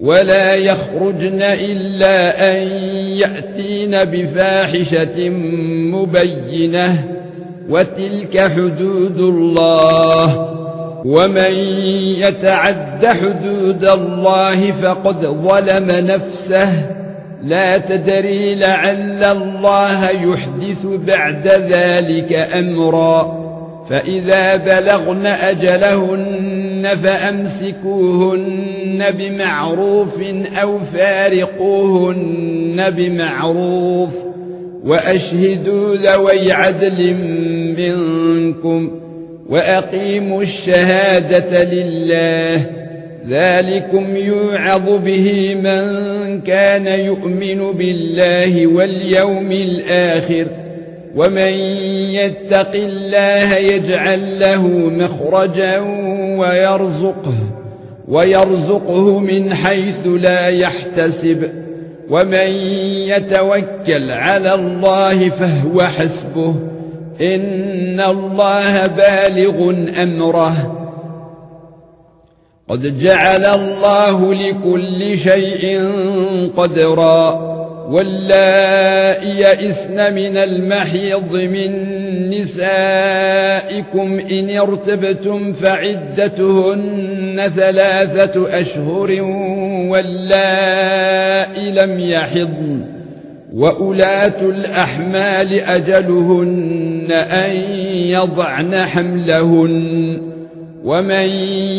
ولا يخرجن إلا أن يأتين بفاحشة مبينة وتلك حدود الله ومن يتعد حدود الله فقد ظلم نفسه لا تدري لعل الله يحدث بعد ذلك أمرا فإذا بلغن أجلهن فأمسكوهن بمعروف أو فارقوهن بمعروف وأشهدوا ذوي عدل منكم وأقيموا الشهادة لله ذلكم يوعظ به من كان يؤمن بالله واليوم الآخر ومن يتق الله يجعل له مخرجا ويرزقه ويرزقه من حيث لا يحتسب. ومن يتوكل على الله فهو حسبه. إن الله بالغ أمره. قد جعل الله لكل شيء قدرا. واللائي يئسن من المحيض من نسائكم إن ارتبتم فعدتهن ثلاثة أشهر واللائي لم يحضن واولات الأحمال أجلهن أن يضعن حملهن ومن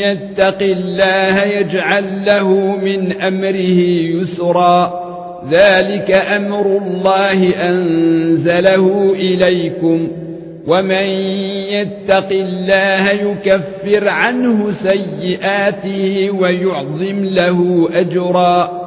يتق الله يجعل له من أمره يسرا ذلك أمر الله أنزله إليكم ومن يتق الله يكفر عنه سيئاته ويعظم له أجرا